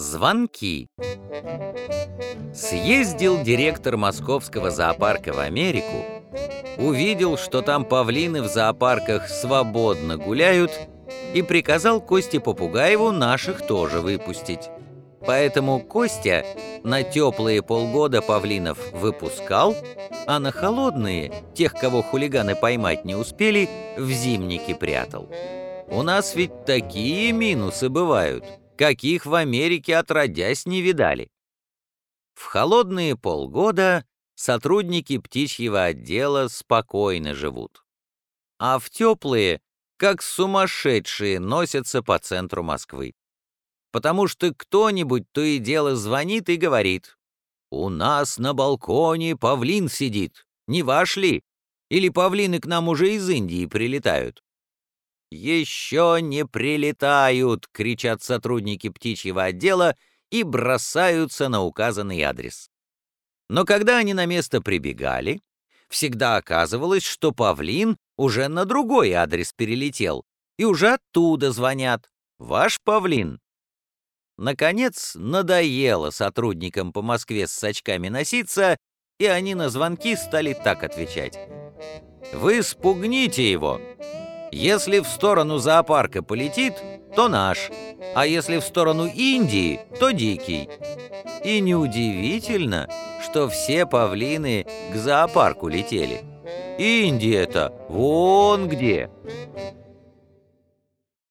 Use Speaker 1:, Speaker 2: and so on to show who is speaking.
Speaker 1: Звонки. Съездил директор московского зоопарка в Америку, увидел, что там павлины в зоопарках свободно гуляют, и приказал Косте Попугаеву наших тоже выпустить. Поэтому Костя на теплые полгода павлинов выпускал, а на холодные, тех, кого хулиганы поймать не успели, в зимники прятал. У нас ведь такие минусы бывают – каких в Америке отродясь не видали. В холодные полгода сотрудники птичьего отдела спокойно живут, а в теплые, как сумасшедшие, носятся по центру Москвы. Потому что кто-нибудь то и дело звонит и говорит, «У нас на балконе павлин сидит, не ваш ли? Или павлины к нам уже из Индии прилетают?» «Еще не прилетают!» — кричат сотрудники птичьего отдела и бросаются на указанный адрес. Но когда они на место прибегали, всегда оказывалось, что павлин уже на другой адрес перелетел, и уже оттуда звонят. «Ваш павлин?» Наконец, надоело сотрудникам по Москве с сачками носиться, и они на звонки стали так отвечать. «Вы спугните его!» Если в сторону зоопарка полетит, то наш, а если в сторону Индии, то дикий. И неудивительно, что все павлины к зоопарку летели. Индия-то вон где.